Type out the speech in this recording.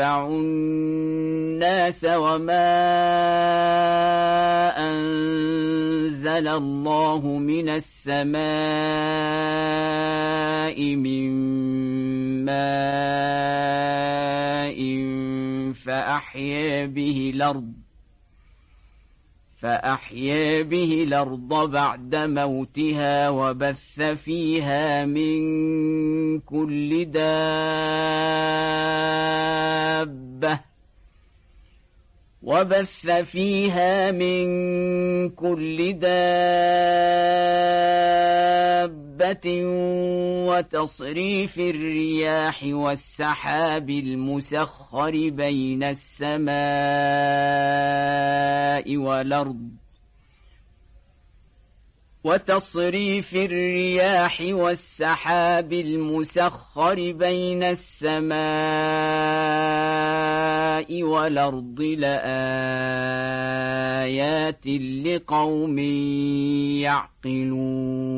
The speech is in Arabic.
الناس وما أنزل الله من السماء من ماء فأحيا به الأرض فأحيا به الأرض بعد موتها وبث فيها من كل دابة وبث فيها من كل دابة وتصريف الرياح والسحاب المسخر بين السماء والأرض وتصريف الرياح والسحاب المسخر بين السماء والأرض لآيات لقوم يعقلون.